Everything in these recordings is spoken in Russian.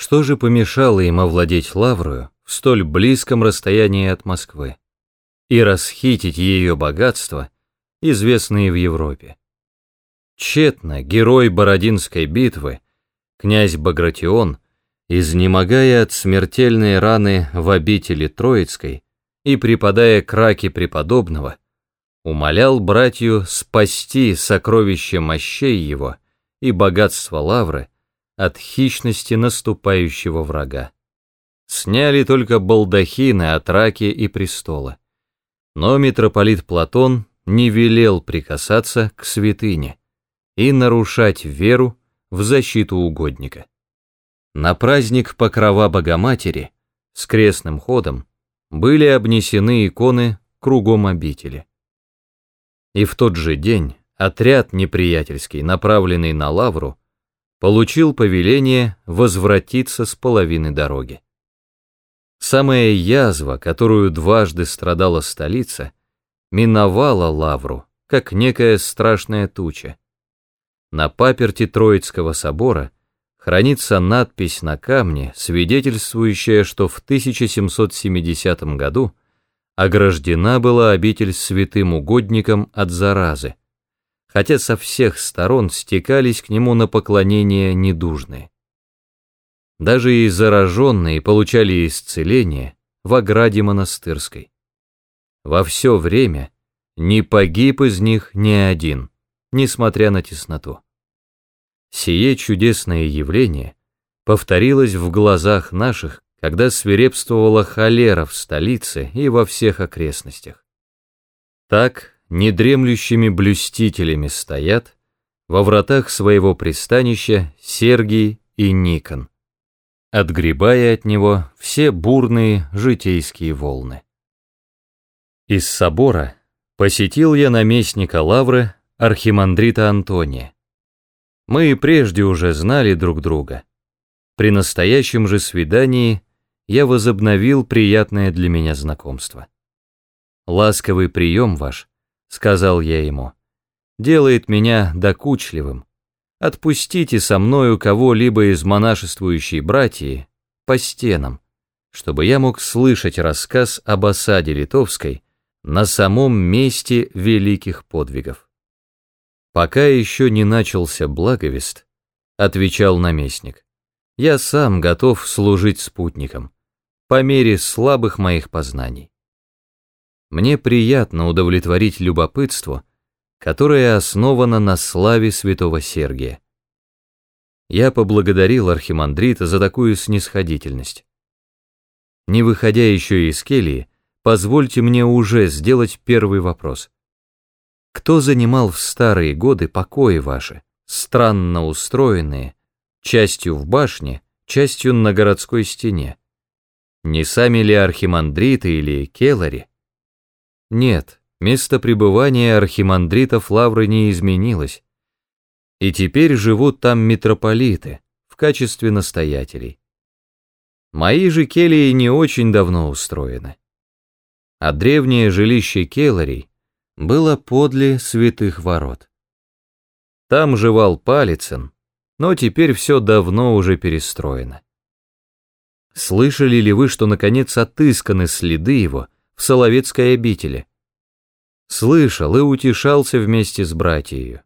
Что же помешало им овладеть Лаврою в столь близком расстоянии от Москвы и расхитить ее богатства, известные в Европе? Тщетно герой Бородинской битвы, князь Багратион, изнемогая от смертельной раны в обители Троицкой и припадая к раке преподобного, умолял братью спасти сокровище мощей его и богатство Лавры от хищности наступающего врага. Сняли только балдахины от раки и престола. Но митрополит Платон не велел прикасаться к святыне и нарушать веру в защиту угодника. На праздник Покрова Богоматери с крестным ходом были обнесены иконы кругом обители. И в тот же день отряд неприятельский, направленный на Лавру, получил повеление возвратиться с половины дороги. Самая язва, которую дважды страдала столица, миновала Лавру, как некая страшная туча. На паперти Троицкого собора хранится надпись на камне, свидетельствующая, что в 1770 году ограждена была обитель святым угодником от заразы, хотя со всех сторон стекались к нему на поклонение недужные. Даже и зараженные получали исцеление в ограде монастырской. Во все время не погиб из них ни один, несмотря на тесноту. Сие чудесное явление повторилось в глазах наших, когда свирепствовала холера в столице и во всех окрестностях. Так, недремлющими блюстителями стоят во вратах своего пристанища Сергий и Никон, отгребая от него все бурные житейские волны. Из собора посетил я наместника Лавры архимандрита Антония. Мы и прежде уже знали друг друга. При настоящем же свидании я возобновил приятное для меня знакомство. Ласковый прием ваш сказал я ему, делает меня докучливым. Отпустите со мною кого-либо из монашествующей братьи по стенам, чтобы я мог слышать рассказ об осаде литовской на самом месте великих подвигов. Пока еще не начался благовест, отвечал наместник, я сам готов служить спутником, по мере слабых моих познаний. Мне приятно удовлетворить любопытство, которое основано на славе святого Сергия. Я поблагодарил архимандрита за такую снисходительность. Не выходя еще из кельи, позвольте мне уже сделать первый вопрос. Кто занимал в старые годы покои ваши, странно устроенные, частью в башне, частью на городской стене? Не сами ли архимандриты или келари? Нет, место пребывания архимандритов Лавры не изменилось. И теперь живут там митрополиты в качестве настоятелей. Мои же келии не очень давно устроены. А древнее жилище келарей было подле святых ворот. Там жевал Палицын, но теперь все давно уже перестроено. Слышали ли вы, что наконец отысканы следы его — в Соловецкой обители. Слышал и утешался вместе с братьею.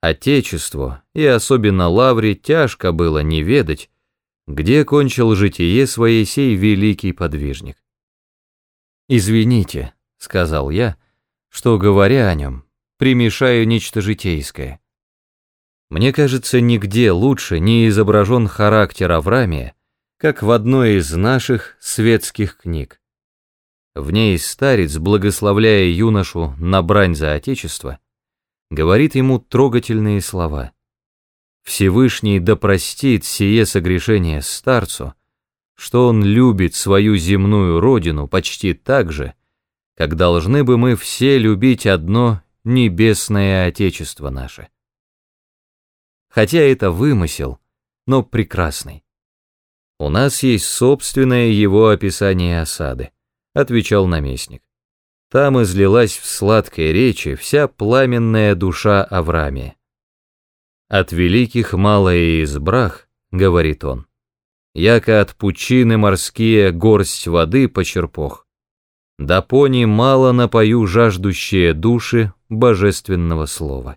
Отечеству, и особенно Лавре, тяжко было не ведать, где кончил житие своей сей великий подвижник. «Извините», — сказал я, — «что, говоря о нем, примешаю нечто житейское. Мне кажется, нигде лучше не изображен характер Авраамия, как в одной из наших светских книг. В ней старец, благословляя юношу на брань за отечество, говорит ему трогательные слова. Всевышний да сие согрешение старцу, что он любит свою земную родину почти так же, как должны бы мы все любить одно небесное отечество наше. Хотя это вымысел, но прекрасный. У нас есть собственное его описание осады отвечал наместник. Там излилась в сладкой речи вся пламенная душа Авраамия. От великих малое избрах, говорит он. яко от пучины морские горсть воды почерпох. Да пони мало напою жаждущие души божественного слова.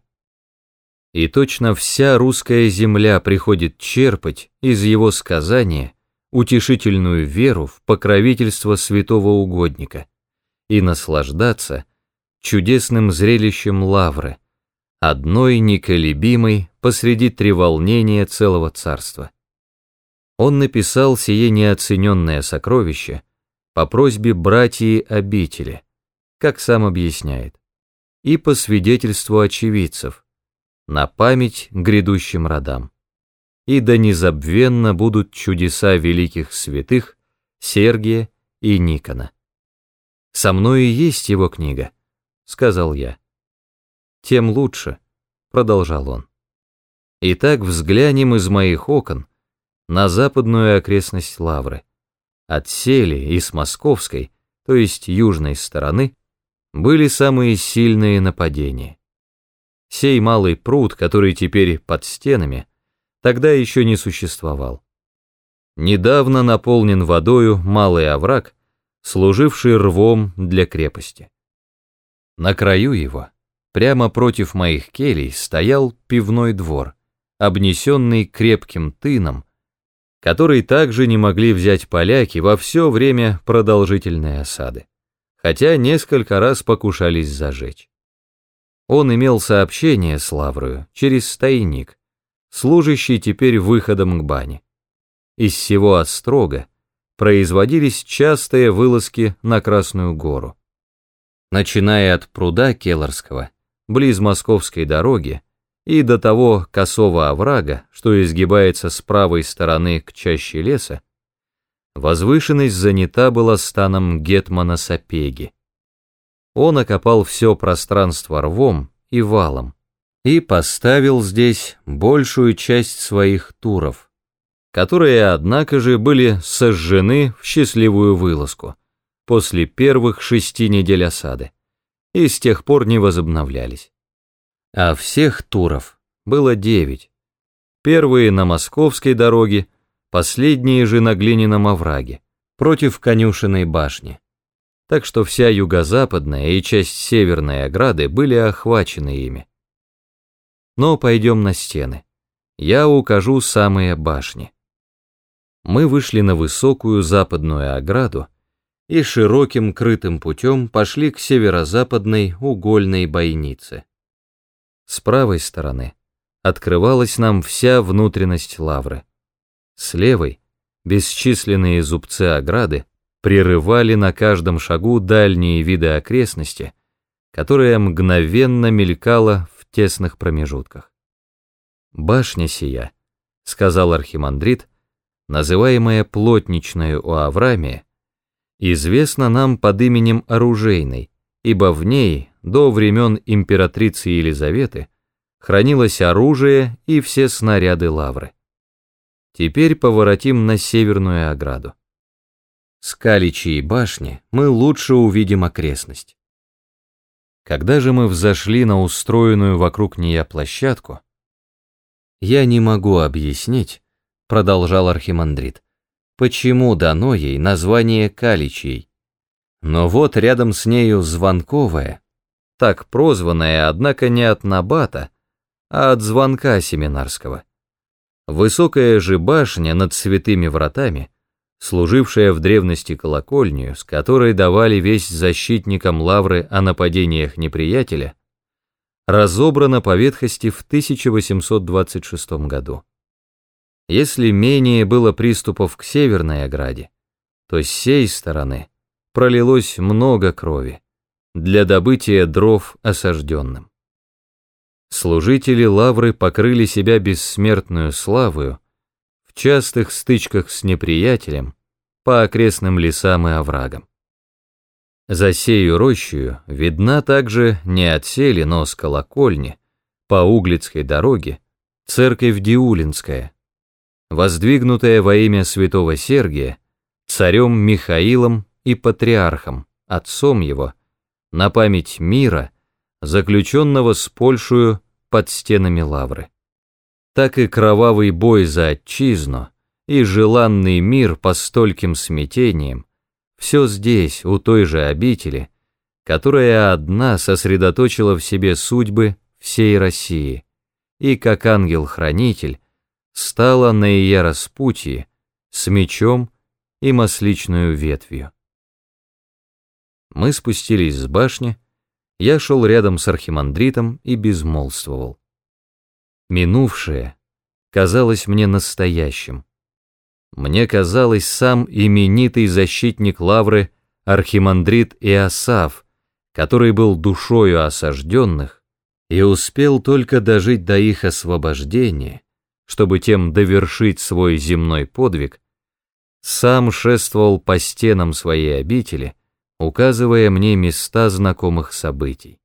И точно вся русская земля приходит черпать из его сказания утешительную веру в покровительство святого угодника и наслаждаться чудесным зрелищем лавры, одной неколебимой посреди треволнения целого царства. Он написал сие неоцененное сокровище по просьбе братьи обители, как сам объясняет, и по свидетельству очевидцев, на память грядущим родам. И да незабвенно будут чудеса великих святых Сергия и Никона. «Со мной и есть его книга», — сказал я. «Тем лучше», — продолжал он. «Итак, взглянем из моих окон на западную окрестность Лавры. От Сели и с московской, то есть южной стороны, были самые сильные нападения. Сей малый пруд, который теперь под стенами, тогда еще не существовал. Недавно наполнен водою малый овраг, служивший рвом для крепости. На краю его, прямо против моих келей, стоял пивной двор, обнесенный крепким тыном, который также не могли взять поляки во все время продолжительной осады, хотя несколько раз покушались зажечь. Он имел сообщение с Лаврою через стойник, служащий теперь выходом к бане. Из всего острога производились частые вылазки на Красную гору. Начиная от пруда Келларского, близ Московской дороги, и до того косого оврага, что изгибается с правой стороны к чаще леса, возвышенность занята была станом Гетмана Сапеги. Он окопал все пространство рвом и валом и поставил здесь большую часть своих туров, которые, однако же, были сожжены в счастливую вылазку после первых шести недель осады и с тех пор не возобновлялись а всех туров было девять. Первые на московской дороге, последние же на глиняном овраге, против конюшенной башни. Так что вся юго-западная и часть северной ограды были охвачены ими. Но пойдем на стены. Я укажу самые башни. Мы вышли на высокую западную ограду и широким крытым путем пошли к северо-западной угольной бойнице. С правой стороны открывалась нам вся внутренность лавры. С левой бесчисленные зубцы ограды прерывали на каждом шагу дальние виды окрестности, которая мгновенно мелькала тесных промежутках. «Башня сия», — сказал архимандрит, называемая плотничной у Авраамия, известна нам под именем Оружейной, ибо в ней до времен императрицы Елизаветы хранилось оружие и все снаряды лавры. Теперь поворотим на северную ограду. С Каличей башни мы лучше увидим окрестность. Когда же мы взошли на устроенную вокруг нее площадку, я не могу объяснить, продолжал архимандрит, почему дано ей название Каличей. Но вот рядом с нею Звонковая, так прозванная, однако не от Набата, а от звонка семинарского. Высокая же башня над святыми вратами, служившая в древности колокольню, с которой давали весть защитникам лавры о нападениях неприятеля, разобрана по ветхости в 1826 году. Если менее было приступов к северной ограде, то с сей стороны пролилось много крови для добытия дров осажденным. Служители лавры покрыли себя бессмертную славою частых стычках с неприятелем по окрестным лесам и оврагам. За сею рощую видна также не от сели, но с колокольни, по Углицкой дороге, церковь Диулинская, воздвигнутая во имя святого Сергия, царем Михаилом и патриархом, отцом его, на память мира, заключенного с Польшую под стенами Лавры. Так и кровавый бой за отчизну и желанный мир по стольким смятениям, все здесь, у той же обители, которая одна сосредоточила в себе судьбы всей России, и как ангел-хранитель стала на ее распутье с мечом и масличную ветвью. Мы спустились с башни, я шел рядом с архимандритом и безмолвствовал. Минувшее казалось мне настоящим. Мне казалось, сам именитый защитник Лавры архимандрит Иосаф, который был душою осажденных и успел только дожить до их освобождения, чтобы тем довершить свой земной подвиг, сам шествовал по стенам своей обители, указывая мне места знакомых событий.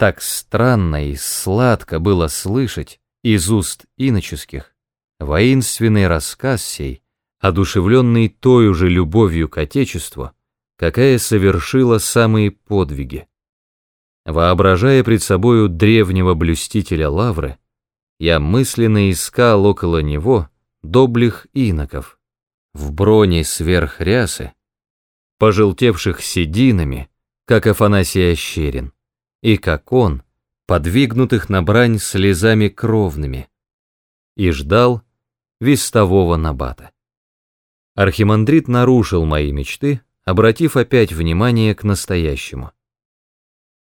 Так странно и сладко было слышать из уст иноческих воинственный рассказ сей, одушевленный той же любовью к Отечеству, какая совершила самые подвиги. Воображая пред собою древнего блюстителя лавры, я мысленно искал около него доблих иноков, в броне сверх рясы, пожелтевших сединами, как Афанасий Ощерин, и как он, подвигнутых на брань слезами кровными, и ждал вестового набата. Архимандрит нарушил мои мечты, обратив опять внимание к настоящему.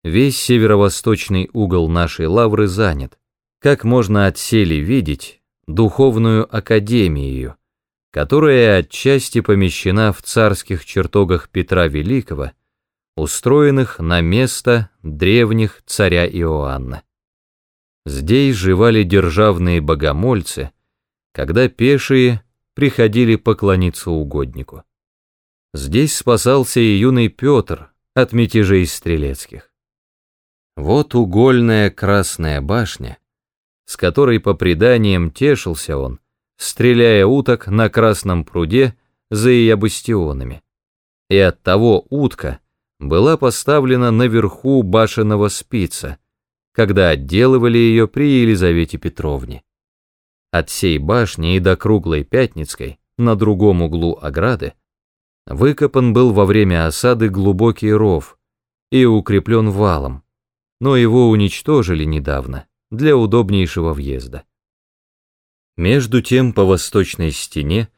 Весь северо-восточный угол нашей лавры занят, как можно отсели видеть, духовную академию, которая отчасти помещена в царских чертогах Петра Великого, устроенных на место древних царя Иоанна. Здесь живали державные богомольцы, когда пешие приходили поклониться угоднику. Здесь спасался и юный Петр от мятежей стрелецких. Вот угольная красная башня, с которой по преданиям тешился он, стреляя уток на красном пруде за ее бастионами. И от того утка была поставлена наверху башенного спица, когда отделывали ее при Елизавете Петровне. От сей башни и до круглой Пятницкой, на другом углу ограды, выкопан был во время осады глубокий ров и укреплен валом, но его уничтожили недавно для удобнейшего въезда. Между тем по восточной стене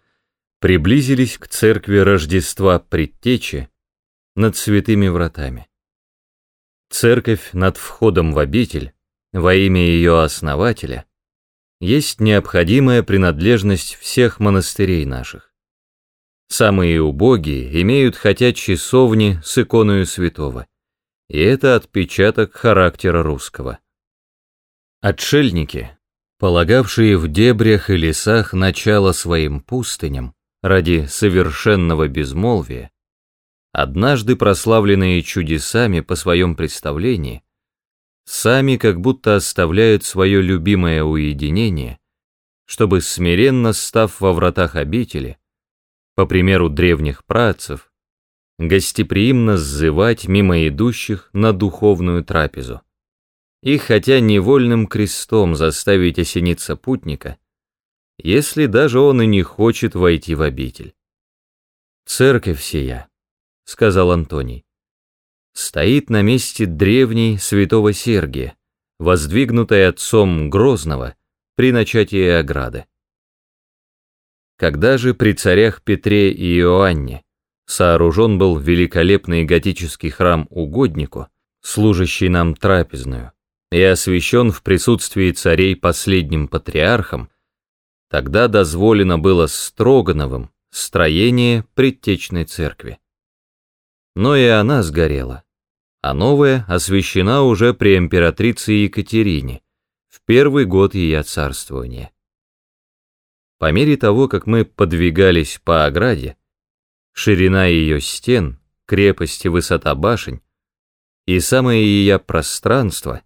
приблизились к церкви Рождества Предтечи над святыми вратами. Церковь над входом в обитель во имя ее основателя есть необходимая принадлежность всех монастырей наших. Самые убогие имеют хотя часовни с иконою святого, и это отпечаток характера русского. Отшельники, полагавшие в дебрях и лесах начало своим пустыням ради совершенного безмолвия, однажды прославленные чудесами по своем представлении, сами как будто оставляют свое любимое уединение, чтобы, смиренно став во вратах обители, по примеру древних працев, гостеприимно сзывать мимо идущих на духовную трапезу. И хотя невольным крестом заставить осениться путника, если даже он и не хочет войти в обитель. «Церковь сия», — сказал Антоний, стоит на месте древней святого Сергия, воздвигнутой отцом Грозного при начатии ограды. Когда же при царях Петре и Иоанне сооружен был великолепный готический храм угоднику, служащий нам трапезную, и освящен в присутствии царей последним патриархом, тогда дозволено было Строгановым строение предтечной церкви. Но и она сгорела, а новая освящена уже при императрице Екатерине, в первый год ее царствования. По мере того, как мы подвигались по ограде, ширина ее стен, крепость и высота башень и самое ее пространство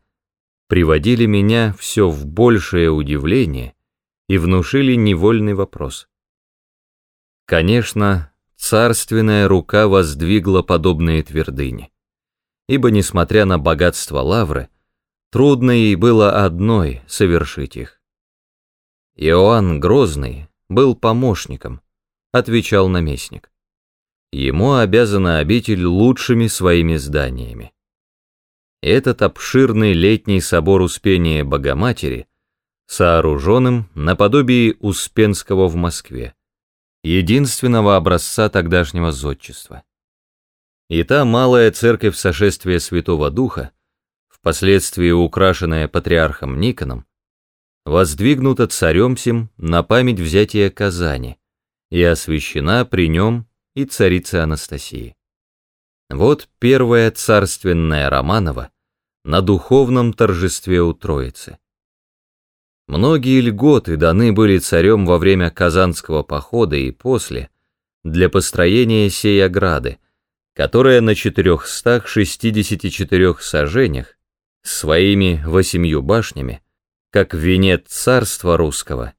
приводили меня все в большее удивление и внушили невольный вопрос. Конечно, царственная рука воздвигла подобные твердыни ибо, несмотря на богатство лавры, трудно ей было одной совершить их. Иоанн Грозный, был помощником, отвечал наместник. Ему обязана обитель лучшими своими зданиями. Этот обширный летний собор Успения Богоматери сооруженным наподобие Успенского в Москве, единственного образца тогдашнего зодчества. И та малая церковь сошествия Святого Духа, впоследствии украшенная патриархом Никоном, воздвигнута царем сим на память взятия Казани и освящена при нем и царица Анастасии. Вот первая царственная Романова на духовном торжестве у Троицы. Многие льготы даны были царем во время Казанского похода и после для построения сей ограды, которая на 464 сажениях своими восемью башнями, как венец царства русского,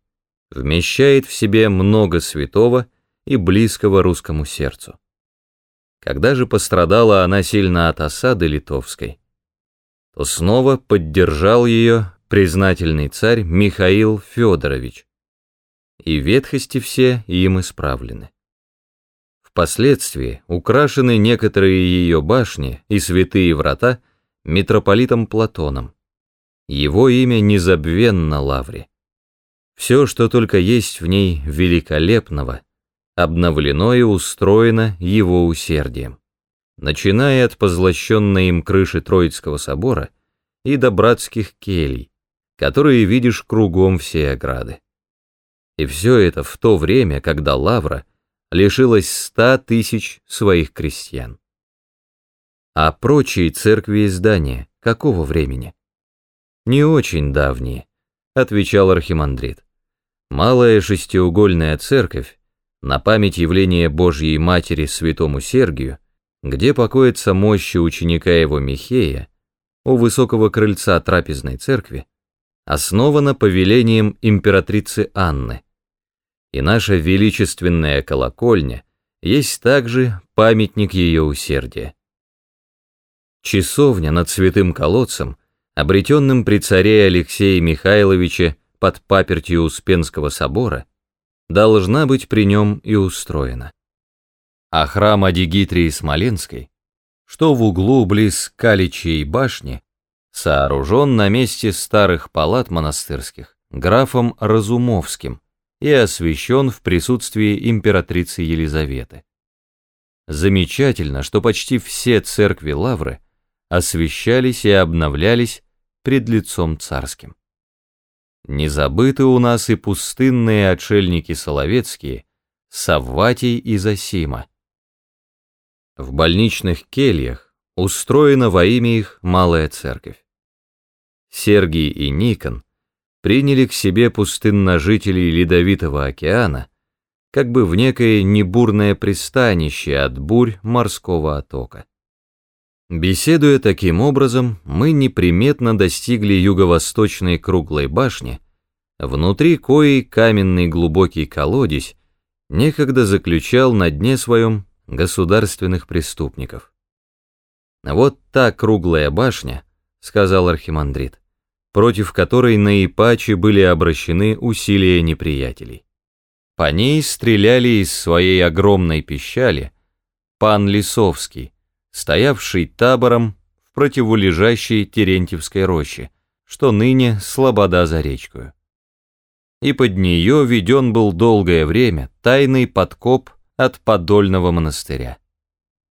вмещает в себе много святого и близкого русскому сердцу. Когда же пострадала она сильно от осады литовской, то снова поддержал ее признательный царь Михаил Федорович, и ветхости все им исправлены. Впоследствии украшены некоторые ее башни и святые врата митрополитом Платоном. Его имя незабвенно Лавре. Все, что только есть в ней великолепного, обновлено и устроено его усердием. Начиная от позлощенной им крыши Троицкого собора и до братских келей, которые видишь кругом всей ограды. И все это в то время, когда Лавра лишилась ста тысяч своих крестьян. А прочие церкви и здания какого времени? Не очень давние, отвечал архимандрит. Малая шестиугольная церковь на память явления Божьей Матери святому Сергию, где покоится мощи ученика его Михея, у высокого крыльца трапезной церкви, основана повелением императрицы Анны. И наша величественная колокольня есть также памятник ее усердия. Часовня над святым колодцем, обретенным при царе Алексее Михайловиче под папертью Успенского собора, должна быть при нем и устроена. А храм Адигитрии Смоленской, что в углу близ Каличьей башни, сооружен на месте старых палат монастырских графом Разумовским и освящен в присутствии императрицы Елизаветы. Замечательно, что почти все церкви Лавры освящались и обновлялись пред лицом царским. Не забыты у нас и пустынные отшельники соловецкие, Савватий и Засима. В больничных кельях устроена во имя их малая церковь. Сергий и Никон приняли к себе пустынножителей Ледовитого океана, как бы в некое небурное пристанище от бурь морского оттока. Беседуя таким образом, мы неприметно достигли юго-восточной круглой башни, внутри коей каменный глубокий колодец некогда заключал на дне своем государственных преступников. «Вот та круглая башня», — сказал архимандрит, против которой наипаче были обращены усилия неприятелей. По ней стреляли из своей огромной пищали пан Лисовский, стоявший табором в противолежащей Терентьевской роще, что ныне слобода за речкою. И под нее веден был долгое время тайный подкоп от Подольного монастыря,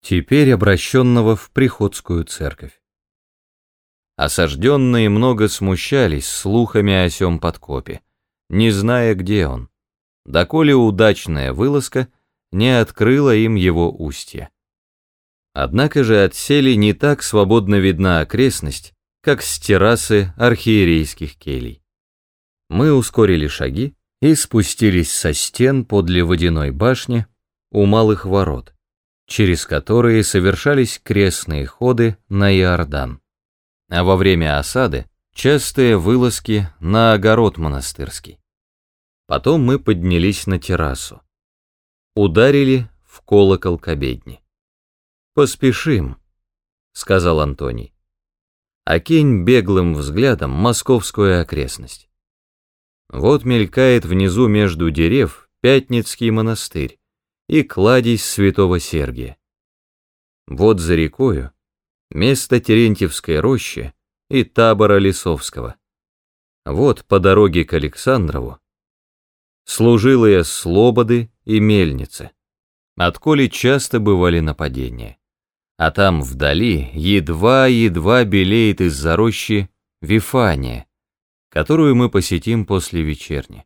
теперь обращенного в Приходскую церковь. Осажденные много смущались слухами о сём подкопе, не зная, где он, доколе удачная вылазка не открыла им его устье. Однако же от сели не так свободно видна окрестность, как с террасы архиерейских келей. Мы ускорили шаги и спустились со стен подле водяной башни у малых ворот, через которые совершались крестные ходы на Иордан. А во время осады частые вылазки на огород монастырский. Потом мы поднялись на террасу. Ударили в колокол к обедне. «Поспешим», — сказал Антоний. Окинь беглым взглядом московскую окрестность. Вот мелькает внизу между дерев Пятницкий монастырь и кладезь святого Сергия. Вот за рекою место Терентьевской рощи и табора Лисовского. Вот по дороге к Александрову служилые слободы и мельницы, отколи часто бывали нападения. А там вдали едва-едва белеет из-за рощи Вифания, которую мы посетим после вечерни.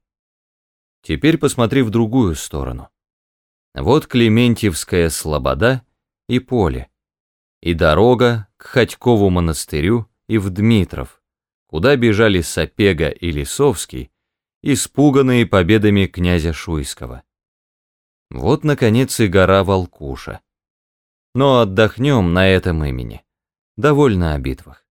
Теперь посмотри в другую сторону. Вот Клементьевская слобода и поле, и дорога к Ходькову монастырю и в Дмитров, куда бежали Сапега и Лисовский, испуганные победами князя Шуйского. Вот, наконец, и гора Волкуша. Но отдохнем на этом имени. Довольно о битвах.